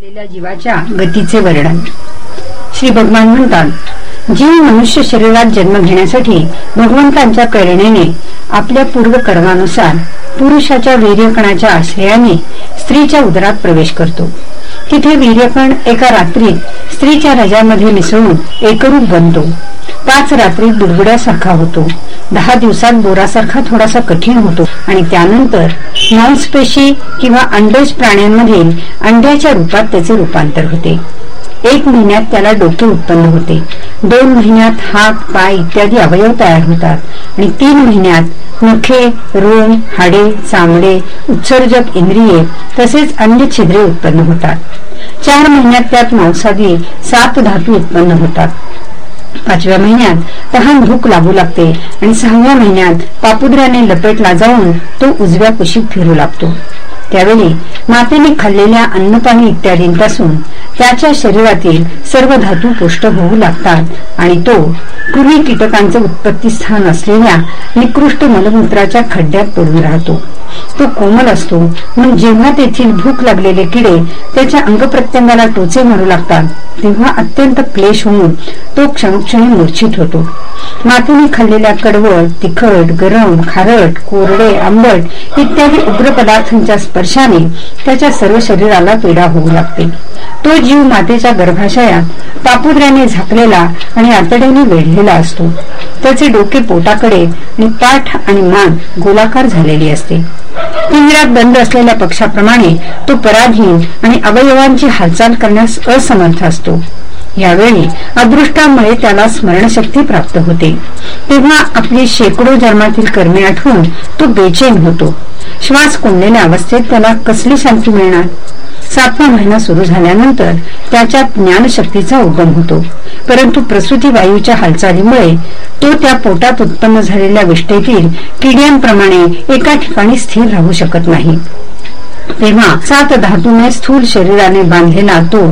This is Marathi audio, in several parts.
झालेल्या जीवाच्या गतीचे वर्णन. श्री भगवान म्हणतात जीव मनुष्य शरीरात जन्म घेण्यासाठी भगवंतांच्या करुणेने आपल्या पूर्व कर्मानुसार पुरुषाच्या वीर्यकणाच्या आश्रयाने स्त्रीच्या उदरात प्रवेश करतो. तिथे वीर्यकण एका रात्रीत स्त्रीच्या रजामध्ये मिसळून एकरूप बनतो. पाच रात्री बुडबुड्यासारखा होतो. दहा दिवसात बोरासारखा थोडासा कठीण होतो. आणि त्यानंतर मांसपेशी किंवा अंडज प्राण्यांमधील अंड्याच्या रूपात त्याचे रूपांतर होते. एक महिन्यात त्याला डोके उत्पन्न होते. दोन महिन्यात हात पाय इत्यादी अवयव तयार होतात. आणि तीन महिन्यात नखे रोम हाडे चामडे उत्सर्जक इंद्रिये तसेच अन्य छिद्रे उत्पन्न होतात. चार महिन्यात त्यात मांसादी सात धातू उत्पन्न होतात. पाचव्या महिन्यात. तहान भूक लागू लागते आणि सहाव्या महिन्यात पापुद्राने लपेटला जाऊन तो उजव्या कुशीत फिरू लागतो. त्यावेळी मातेने खाल्लेल्या अन्नपाणी इत्यादींपासून त्याच्या शरीरातील सर्व धातू पुष्ट होऊ लागतात आणि तो पूर्वी कीटकांचे उत्पत्ती स्थान असलेल्या निकृष्ट मलमूत्राच्या खड्ड्यात पडून राहतो. तो कोमल असतो. म्हणून जेव्हा तेथील भूक लागलेले किडे त्याच्या अंगप्रत्यंगाला टोचे मारू लागतात तेव्हा अत्यंत क्लेश होऊन तो क्षणक्षणी मूर्छित होतो. मातीने खाल्लेल्या कडवळ तिखट गरम खारट कोरडे आंबट इत्यादी उग्र पदार्थांच्या स्पर्शाने त्याच्या सर्व शरीराला पीडा होऊ लागते. तो जीव मातेच्या गर्भाशयात पापुद्र्याने झाकलेला आणि आतड्याने वेढलेला असतो. त्याचे डोके पोटाकडे आणि पाठ आणि मान गोलाकार झालेली असते. पिंजऱ्यात बंद असलेल्या पक्षाप्रमाणे तो पराधीन आणि अवयवांची हालचाल करण्यास असमर्थ असतो. यावेळी अदृष्टामुळे त्याला स्मरणशक्ती प्राप्त होते. तेव्हा आपली शेकडो जन्मातील कर्मे आठवून तो बेचैन होतो. श्वास कोंडलेल्या अवस्थेत त्याला कसली शांती मिळणार? सातवा महिना सुरू झाल्यानंतर त्याच्यात ज्ञानशक्तीचा उगम होतो. परंतु प्रसूती वायूच्या हालचालीमुळे तो त्या पोटात उत्पन्न झालेल्या विष्ठेतील किड्यांप्रमाणे एका ठिकाणी स्थिर राहू शकत नाही. तेव्हा सात धातूने स्थूल शरीराने बांधलेला तो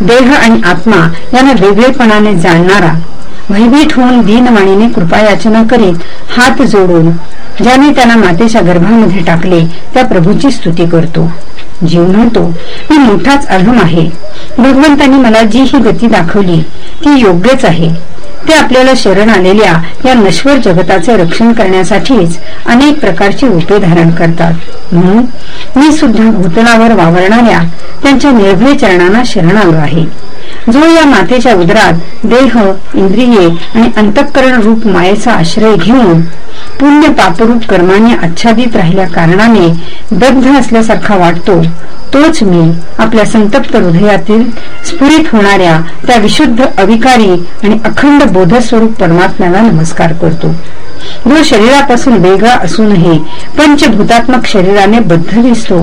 देह आणि आत्मा यांना वेगळेपणाने जाणणारा भयभीत होऊन दीनवाणीने कृपायाचना करीत हात जोडून ज्याने त्याला मातेच्या गर्भामध्ये टाकले त्या प्रभूची स्तुती करतो. जीव म्हणतो मी मोठाच अधम आहे. भगवंतांनी मला जी ही गती दाखवली ती योग्यच आहे. ते आपल्याला शरण आलेल्या या नश्वर जगताचे रक्षण करण्यासाठीच अनेक प्रकारची रूपे धारण करतात. म्हणून मी सुद्धा भूतलावर वावरणाऱ्या त्यांच्या निर्भय चरणांना शरण आलो आहे. जो या मातेच्या उदरात देह इंद्रिये आणि अंतःकरण रूप मायेचा आश्रय घेऊन पुण्य पापरूप कर्माने आच्छादित राहिल्या कारणाने दग्ध असल्यासारखा वाटतो तोच मी आपल्या संतप्त हृदयातील स्फुरित होणाऱ्या त्या विशुद्ध अविकारी आणि अखंड बोधस्वरूप परमात्म्याला नमस्कार करतो. जो शरीरापासून वेगळा असूनही पंचभूतात्मक शरीराने बद्ध दिसतो.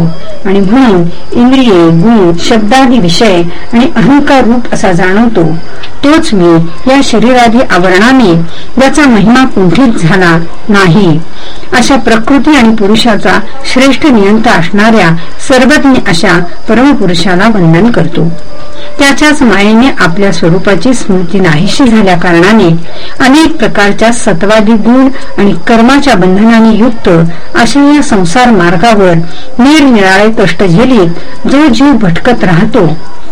आणि म्हणून इंद्रिये गुण शब्दादी विषय आणि अहंकार रूप असा जाणवतो. तोच मी या शरीरादी आवरणाने ज्याचा महिमा कुंठित झाला नाही. अशा प्रकृती आणि पुरुषाचा श्रेष्ठ नियंता असणाऱ्या सर्वज्ञ अशा परमपुरुषाला वंदन करतो. त्याच्याच मायेने आपल्या स्वरूपाची स्मृती नाहीशी झाल्या कारणाने अनेक प्रकारच्या सत्वादी गुण आणि कर्माच्या बंधनाने युक्त अशा या संसार मार्गावर निरनिराळे कष्ट झेलीत जो जीव भटकत राहतो.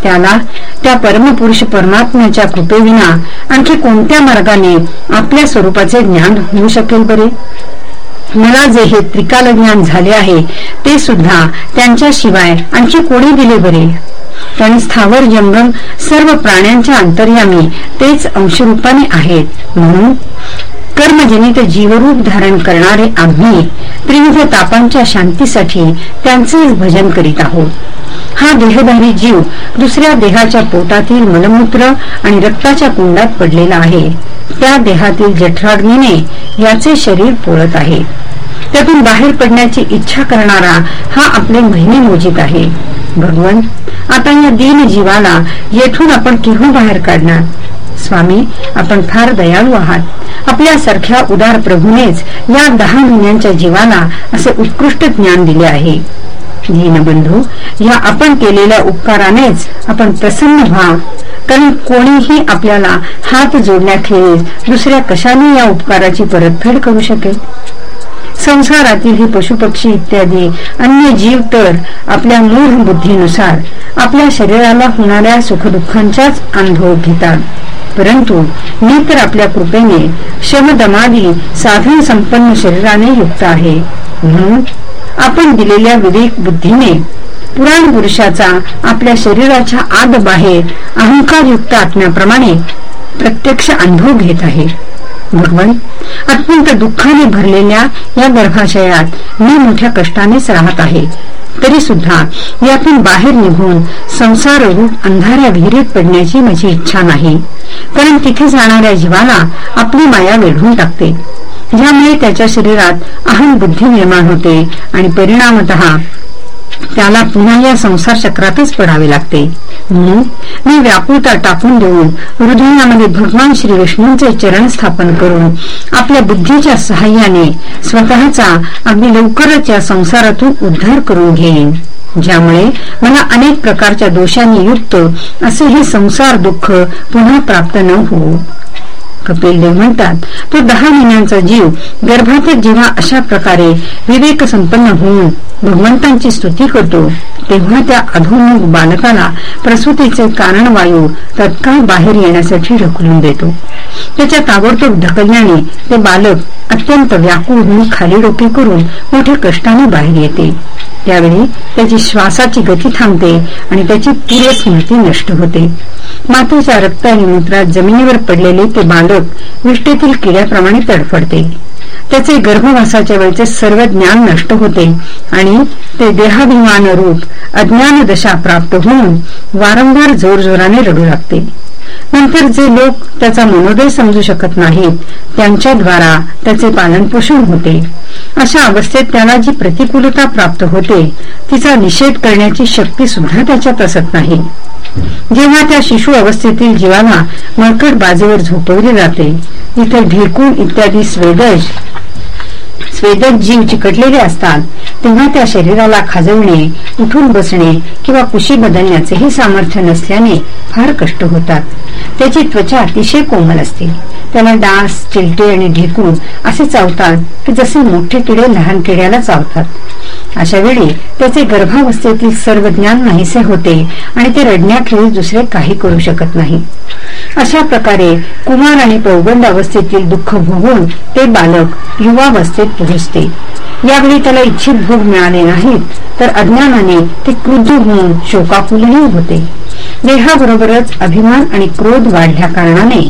त्याला त्या परमपुरुष परमात्म्याच्या कृपेविना आणखी कोणत्या मार्गाने आपल्या स्वरूपाचे ज्ञान होऊ शकेल बरे? मला जे हे त्रिकाल ज्ञान झाले आहे ते सुद्धा त्यांच्याशिवाय आणखी कोणी दिले बरे? कारण स्थावर जंगम सर्व प्राण्यांच्या अंतर्यामी तेच अंशरूपाने आहेत. म्हणून कर्मजनित जीवरूप धारण करणारे आम्ही त्रिविध तापांच्या शांतीसाठी त्यांचेच भजन करीत आहोत. हा देहधारी जीव दुसऱ्या देहाच्या पोटातील मलमूत्र आणि रक्ताच्या कुंडात पडलेला आहे. त्या देहातील जठराग्नीने याचे शरीर पोळत आहे. त्यातून बाहेर पडण्याची इच्छा करणारा हा आपले महिने मोजित आहे. भगवान आता या दीन जीवाला येथून आपण केव्हा बाहेर काढणार? स्वामी आपण फार दयाळू आहात. आपल्यासारख्या उदार प्रभूनेच या दहा महिन्यांच्या जीवाला असे उत्कृष्ट ज्ञान दिले आहे. दीनबंधू या आपण केलेल्या उपकारानेच आपण प्रसन्न व्हा. कारण कोणीही आपल्याला हात जोडण्याखेरीज दुसऱ्या कशाने या उपकाराची परतफेड करू शकेल? संसारातील ही पशुपक्षी इत्यादी अन्य जीव तर आपल्या मूळ बुद्धीनुसार आपल्या शरीराला होणाऱ्या सुखदुःखांचाच अनुभव घेतात. परंतु मी तर आपल्या कृपेने शमदमादी साधन संपन्न शरीराने युक्त आहे. म्हणून आपण दिलेल्या विवेक बुद्धीने पुराण पुरुषाचा आपल्या शरीराच्या आत बाहेर अहंकारयुक्त आत्म्याप्रमाणे प्रत्यक्ष अनुभव घेत आहे. भगवान अत्यंत दुःखाने भरलेल्या या गर्भाशयात मी मोठ्या कष्टानेच राहत आहे. तरी सुद्धा यातून बाहेर निघून संसार रूप अंधाऱ्या विहिरीत पडण्याची माझी इच्छा नाही. कारण तिथे जाणाऱ्या जीवाला आपली माया वेढून टाकते. ज्यामुळे त्याच्या शरीरात अहम बुद्धी निर्माण होते आणि परिणामत त्याला पुन्हा या संसार चक्रातच पडावे लागते. म्हणून मी व्याकुळता टाकून देऊन हृदयामध्ये भगवान श्री विष्णूंचे चरण स्थापन करून आपल्या बुद्धीच्या सहाय्याने स्वतःचा अगदी लवकरच या संसारातून उद्धार करून घेईन. ज्यामुळे मला अनेक प्रकारच्या दोषांनी युक्त असे हे संसार दुःख पुन्हा प्राप्त न होऊ. कपिल देव म्हणतात तो दहा महिन्यांचा जीव गर्भातच जेव्हा अशा प्रकारे विवेक संपन्न होऊन भगवंतांची स्तुती करतो तेव्हा त्या अधोमुख बालकाला प्रसूतीचे कारण वायू तत्काळ बाहेर येण्यासाठी ढकलून देतो. त्याच्या ताबडतोब ढकलल्याने ते बालक अत्यंत व्याकुळ होऊन खाली डोके करून मोठ्या कष्टाने बाहेर येते. त्यावेळी त्याची श्वासाची गती थांबते आणि त्याची पूर्व स्मृती नष्ट होते. मातेच्या रक्त आणि मूत्रात जमिनीवर पडलेले ते बालक विष्ठेतील किड्याप्रमाणे तडफडते. त्याचे गर्भवासाच्या वेळचे सर्व ज्ञान नष्ट होते आणि ते देहाभिमान रूप अज्ञान दशा प्राप्त होऊन वारंवार जोरजोराने रडू लागते. नंतर जे लोक त्याचा मनोदय समजू शकत नाहीत त्यांच्याद्वारा त्याचे पालनपोषण होते. अशा अवस्थेत त्याला जी प्रतिकूलता प्राप्त होते तिचा निषेध करण्याची शक्ती सुद्धा त्याच्यात असत नाही. जेव्हा त्या शिशु अवस्थेतील जीवाला मळकट बाजूवर झोपवले जाते इथे ढेकून इत्यादी स्वेदज स्वेदक जीव चिकटलेले असतात तेव्हा त्या शरीराला खाजवणे उठून बसणे किंवा कुशी बदलण्याचेही सामर्थ्य नसल्याने फार कष्ट होतात. त्याची त्वचा अतिशय कोमल असते. त्याला डास चिलटे आणि ढेकून असे चावतात की जसे मोठे किडे लहान किड्याला चावतात. अशा वेळी त्याचे गर्भावस्थेतील सर्व ज्ञान नाहीसे होते आणि ते रडण्याखेरीज दुसरे काही करू शकत नाही. अशा प्रकारे कुमार आणि पौगंड अवस्थेतील दुःख भोगून ते बालक युवावस्थेत पोहोचते. यावेळी त्याला इच्छित भोग मिळाले नाहीत तर अज्ञानाने ते क्रुद्ध होऊन शोकाकुलही होते. देहाबरोबरच अभिमान आणि क्रोध वाढल्या कारणाने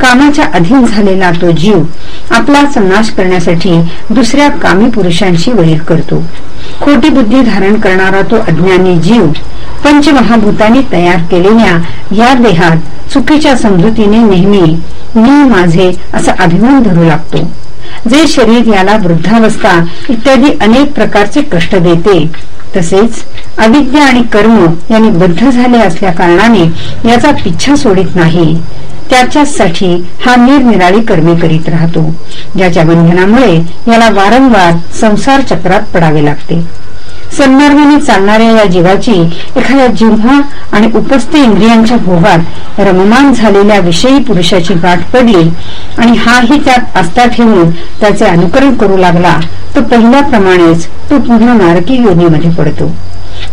कामाच्या अधीन झालेला तो जीव आपला नाश करण्यासाठी दुसऱ्या कामी पुरुषांशी वैर करतो. खोटी बुद्धी धारण करणारा तो अज्ञानी जीव पंचमहाभूतांनी तयार केलेल्या या देहात चुकीच्या समजुतीने नेहमी मी माझे असा अभिमान धरू लागतो. जे शरीर याला वृद्धावस्था इत्यादी अनेक प्रकारचे कष्ट देते तसेच अविद्या आणि कर्म यांनी बद्ध झाले असल्या कारणाने याचा पिच्छा सोडित नाही. त्याच्यासाठी हा निरनिराळी कर्मे करीत राहतो. ज्याच्या बंधनामुळे याला वारंवार संसार चक्रात पडावे लागते. सन्मार्गाने चालणाऱ्या या जीवाची एखाद्या जिव्हा आणि उपस्थ इंद्रियांच्या भोगात रममान झालेल्या विषयी पुरुषाची गाठ पडली आणि हाही त्यात आस्था ठेवून त्याचे अनुकरण करू लागला तर पहिल्याप्रमाणेच तो पुन्हा नारकी योनीमध्ये पडतो.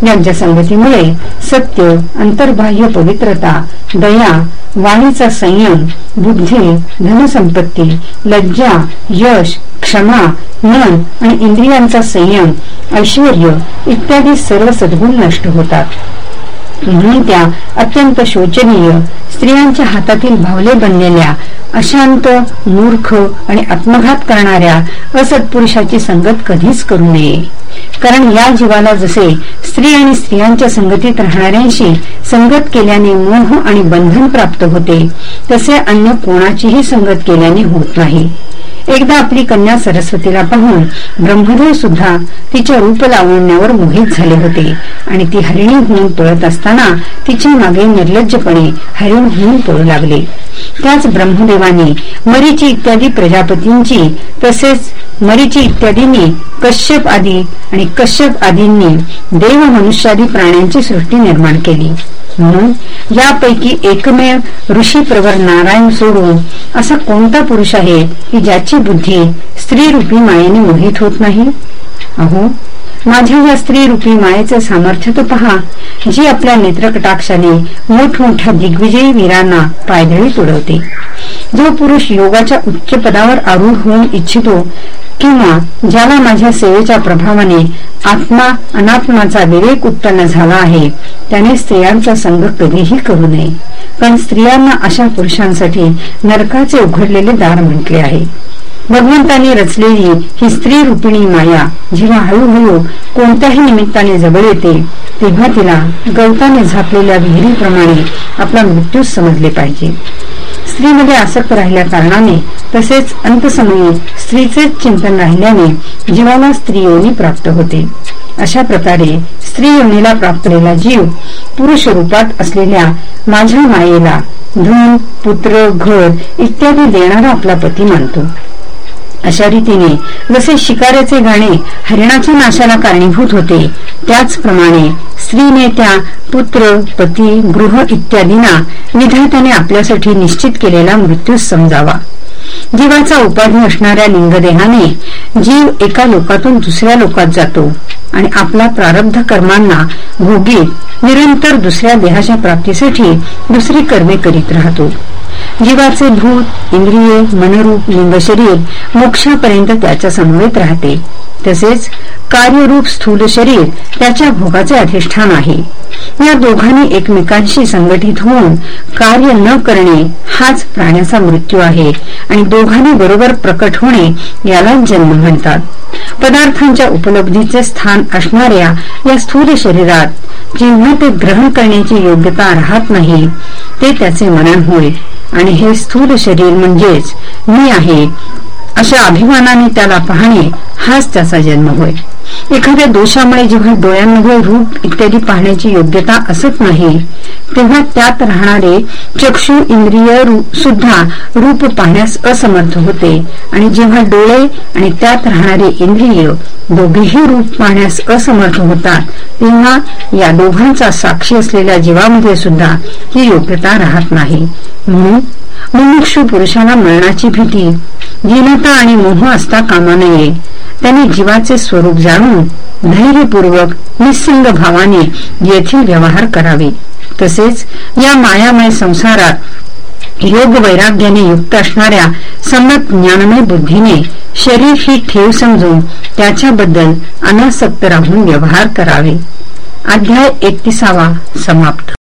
यांच्या संगतीमुळे सत्य अंतर्बाह्य पवित्रता दया वाणीचा संयम बुद्धी धनसंपत्ती लज्जा यश क्षमा मन आणि इंद्रियांचा संयम ऐश्वर इत्यादी सर्व सद्गुण नष्ट होतात. म्हणून त्या अत्यंत शोचनीय स्त्रियांच्या हातातील भावले बनलेल्या अशांत मूर्ख आणि आत्मघात करणाऱ्या असत्पुरुषाची संगत कधीच करू नये. कारण या जीवाला जसे स्त्री आणि स्त्रियांच्या संगतीत राहणाऱ्यांशी संगत केल्याने मोह आणि बंधन प्राप्त होते तसे अन्य कोणाचीही संगत केल्याने होत नाही. एकदा आपली कन्या सरस्वतीला पाहून ब्रह्मदेव सुद्धा तिच्या रूप लावण्यावर मोहित झाले होते. आणि ती हरिणी होऊन पळत असताना तिच्यामागे निर्लज्जपणे हरिण होऊन पळू लागले. त्याच ब्रह्मदेवाने मरीची इत्यादी प्रजापतींची तसेच मरीची इत्यादींनी कश्यप आदी आणि कश्यप आदींनी देव मनुष्यादी प्राण्यांची सृष्टी निर्माण केली. म्हणून यापैकी एकमेव ऋषी प्रवर नारायण सोडून असा कोणता पुरुष आहे की ज्याची बुद्धी स्त्री रूपी मायेने मोहित होत नाही? अहो माझ्या या स्त्री रूपी मायेचं सामर्थ्य तो पहा. जी आपल्या नेत्रकटाक्षाने मोठमोठ्या दिग्विजयी वीरांना पायदळी तुडवते. जो पुरुष योगाच्या उच्च पदावर आरूढ होऊन इच्छितो किंवा ज्याला माझ्या सेवेच्या प्रभावाने आत्मा अनात्माचा विवेक उत्पन्न झाला आहे त्याने स्त्रियांचा संघ कधीही करू नये. कारण स्त्रियांना अशा पुरुषांसाठी नरकाचे उघडलेले दार म्हटले आहे. भगवंताने रचलेली ही स्त्री रूपिणी माया जेव्हा हळूहळू कोणत्याही निमित्ताने जवळ येते तेव्हा तिला गवताने झाकलेल्या विहिरीप्रमाणे आपला मृत्यू समजले पाहिजे. स्त्रीमध्ये आसक्त राहिल्या कारणाने तसेच अंतसमयी स्त्रीचेच चिंतन राहिल्याने जीवाला स्त्री योनी प्राप्त होते. अशा प्रकारे स्त्री योनीला प्राप्तलेला जीव पुरुष रूपात असलेल्या माझ्या मायेला धन पुत्र घर इत्यादी देणारा आपला पती मानतो. अशा रीतीने जसे शिकाऱ्याचे गाणे हरिणाच्या नाशाला कारणीभूत होते त्याचप्रमाणे स्त्रीने त्या पुत्र पती गृह इत्यादींना विधात्याने आपल्यासाठी निश्चित केलेला मृत्यू समजावा. जीवाचा उपाधी असणाऱ्या लिंगदेहाने जीव एका लोकातून दुसऱ्या लोकात जातो. आणि आपला प्रारब्ध कर्मांना भोगीत निरंतर दुसऱ्या देहाच्या प्राप्तीसाठी दुसरी कर्मे करीत राहतो. जीवाचे भूत इंद्रिये मनरूप लिंग शरीर मोक्षापर्यंत त्याच्या समवेत राहते. तसेच कार्यरूप स्थूल शरीर त्याच्या भोगाचे अधिष्ठान आहे. या दोघांनी एकमेकांशी संघटित होऊन कार्य न करणे हाच प्राण्याचा मृत्यू आहे आणि दोघांनी बरोबर प्रकट होणे याला जन्म म्हणतात. पदार्थांच्या उपलब्धीचे स्थान असणाऱ्या या स्थूल शरीरात जेव्हा ते ग्रहण करण्याची योग्यता राहत नाही ते त्याचे मनन होय. आणि हे स्थूल शरीर म्हणजेच मी आहे अशा अभिमानाने त्याला पाहणे हाच त्याचा जन्म होय. एखाद्या दोषामुळे जेव्हा डोळ्यांमध्ये रूप इत्यादी पाहण्याची योग्यता असत नाही तेव्हा त्यात राहणारे चक्षु इंद्रिय सुद्धा रूप पाहण्यास असमर्थ होते. आणि जेव्हा डोळे आणि त्यात राहणारे इंद्रिय दोघेही रूप पाहण्यास असमर्थ होतात तेव्हा या दोघांचा साक्षी असलेल्या जीवामध्ये सुद्धा ही योग्यता राहत नाही. म्हणून मुमुक्षु पुरुषाला मरणाची भीती दीनता आणि मोह असता कामा नये. त्यांनी जीवाचे स्वरूप जाणून धैर्यपूर्वक निसंग भावाने येथील व्यवहार करावे. तसेच या मायामय संसारात योग वैराग्याने युक्त असणाऱ्या सम्यक ज्ञानमय बुद्धीने शरीर ही ठेव समजून त्याच्याबद्दल अनासक्त राहून व्यवहार करावे. अध्याय एकतीसावा समाप्त.